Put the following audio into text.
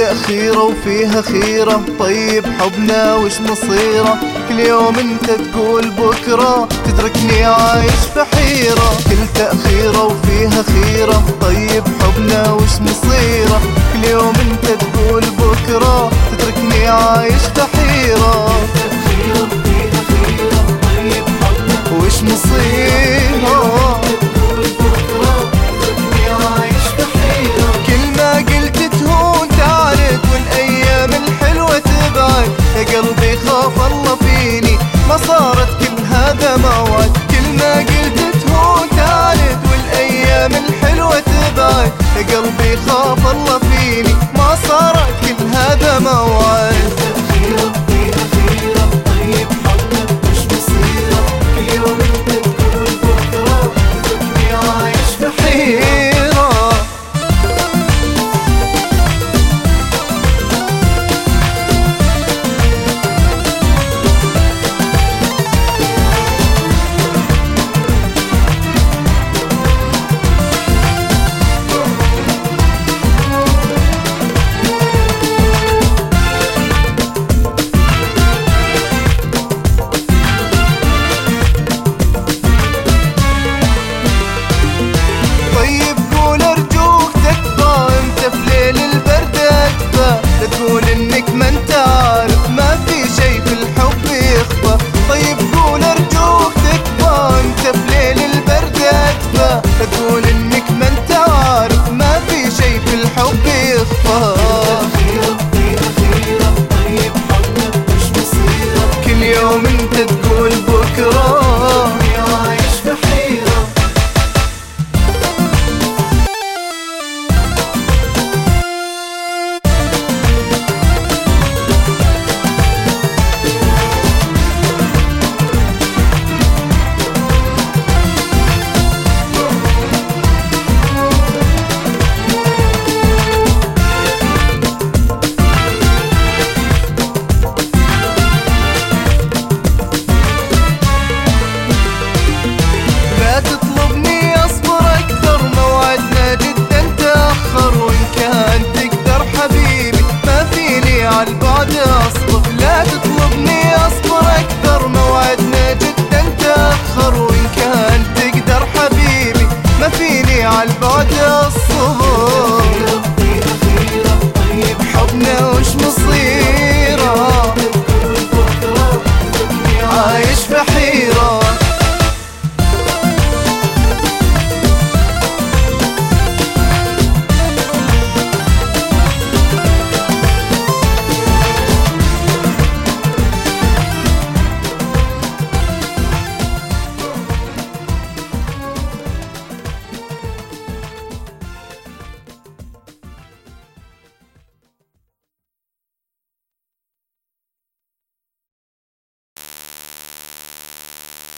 تأخيرة وفيها خيرة. طيب حبنا وش مصيرة؟ كل يوم انت تقول بكرة تتركني عايش في حيرة. كل تأخيرة وفيها خيرة. طيب حبنا وش مصيرة؟ كل يوم انت تقول بكرة تتركني عايش في صارت كل هذا موعد كل ما قلت تهون تعاد والأيام الحلوة تبعد قلبي adios